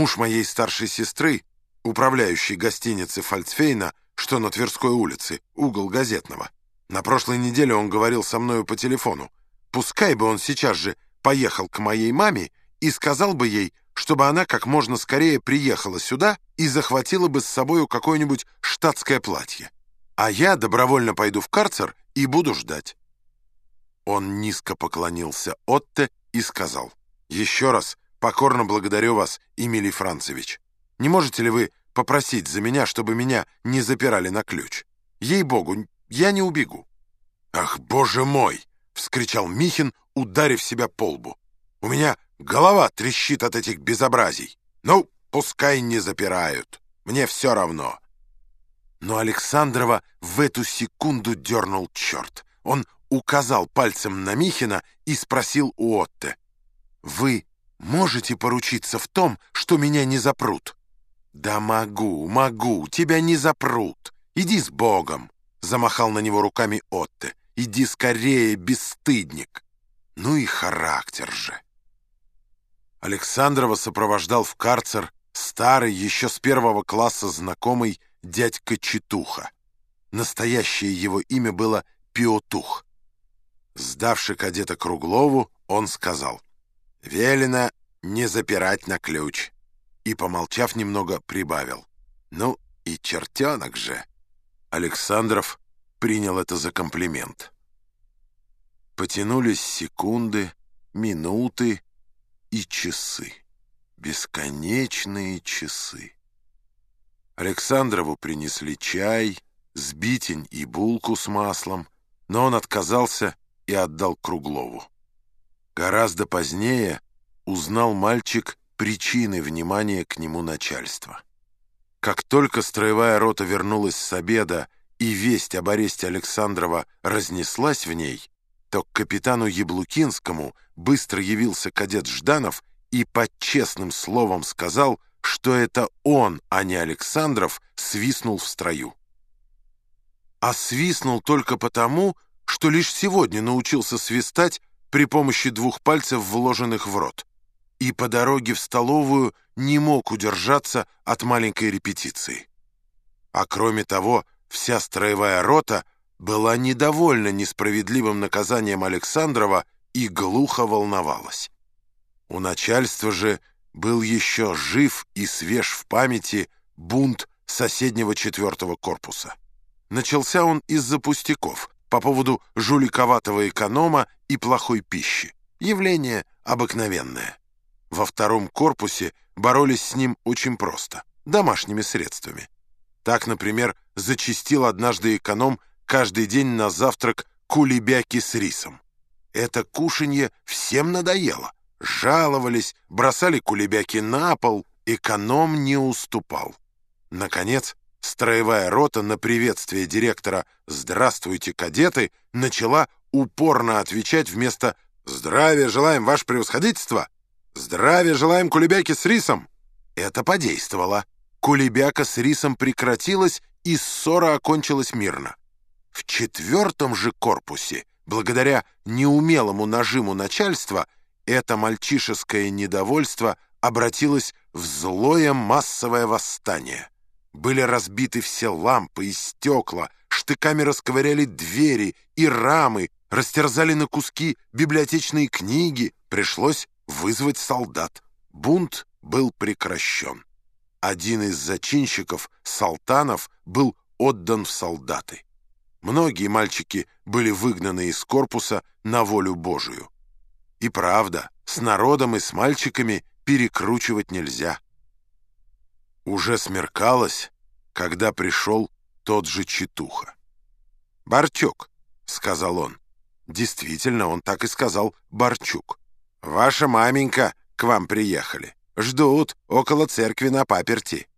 Муж моей старшей сестры, управляющий гостиницей Фальцфейна, что на Тверской улице, угол Газетного. На прошлой неделе он говорил со мною по телефону. Пускай бы он сейчас же поехал к моей маме и сказал бы ей, чтобы она как можно скорее приехала сюда и захватила бы с собою какое-нибудь штатское платье. А я добровольно пойду в карцер и буду ждать. Он низко поклонился Отте и сказал, «Еще раз покорно благодарю вас, Эмилий Францевич. Не можете ли вы попросить за меня, чтобы меня не запирали на ключ? Ей-богу, я не убегу». «Ах, боже мой!» — вскричал Михин, ударив себя по лбу. «У меня голова трещит от этих безобразий. Ну, пускай не запирают. Мне все равно». Но Александрова в эту секунду дернул черт. Он указал пальцем на Михина и спросил у Отте. «Вы можете поручиться в том, что меня не запрут?» «Да могу, могу, тебя не запрут. Иди с Богом!» Замахал на него руками Отте. «Иди скорее, бесстыдник!» Ну и характер же. Александрова сопровождал в карцер старый, еще с первого класса знакомый дядька Читуха. Настоящее его имя было Пиотух. Сдавши кадета Круглову, он сказал, «Велено не запирать на ключ». И, помолчав немного, прибавил, «Ну и чертенок же». Александров принял это за комплимент. Потянулись секунды, минуты и часы. Бесконечные часы. Александрову принесли чай, сбитень и булку с маслом, но он отказался и отдал Круглову. Гораздо позднее узнал мальчик причины внимания к нему начальства. Как только строевая рота вернулась с обеда и весть об аресте Александрова разнеслась в ней, то к капитану Яблукинскому быстро явился кадет Жданов и под честным словом сказал, что это он, а не Александров, свистнул в строю. А свистнул только потому, что лишь сегодня научился свистать при помощи двух пальцев, вложенных в рот, и по дороге в столовую не мог удержаться от маленькой репетиции. А кроме того, вся строевая рота была недовольна несправедливым наказанием Александрова и глухо волновалась. У начальства же был еще жив и свеж в памяти бунт соседнего четвертого корпуса. Начался он из-за пустяков по поводу жуликоватого эконома и плохой пищи. Явление обыкновенное. Во втором корпусе боролись с ним очень просто, домашними средствами. Так, например, зачистил однажды эконом каждый день на завтрак кулебяки с рисом. Это кушанье всем надоело. Жаловались, бросали кулебяки на пол, эконом не уступал. Наконец, строевая рота на приветствие директора «Здравствуйте, кадеты» начала упорно отвечать вместо «Здравия желаем, ваше превосходительство!» «Здравия желаем кулебяки с рисом!» Это подействовало. Кулебяка с рисом прекратилась, и ссора окончилась мирно. В четвертом же корпусе, благодаря неумелому нажиму начальства, это мальчишеское недовольство обратилось в злое массовое восстание. Были разбиты все лампы и стекла, штыками расковыряли двери и рамы, растерзали на куски библиотечные книги, пришлось вызвать солдат. Бунт был прекращен. Один из зачинщиков, Салтанов, был отдан в солдаты. Многие мальчики были выгнаны из корпуса на волю Божию. И правда, с народом и с мальчиками перекручивать нельзя. Уже смеркалось, когда пришел тот же Читуха. «Барчук», — сказал он. Действительно, он так и сказал «Барчук». «Ваша маменька к вам приехали. Ждут около церкви на паперти».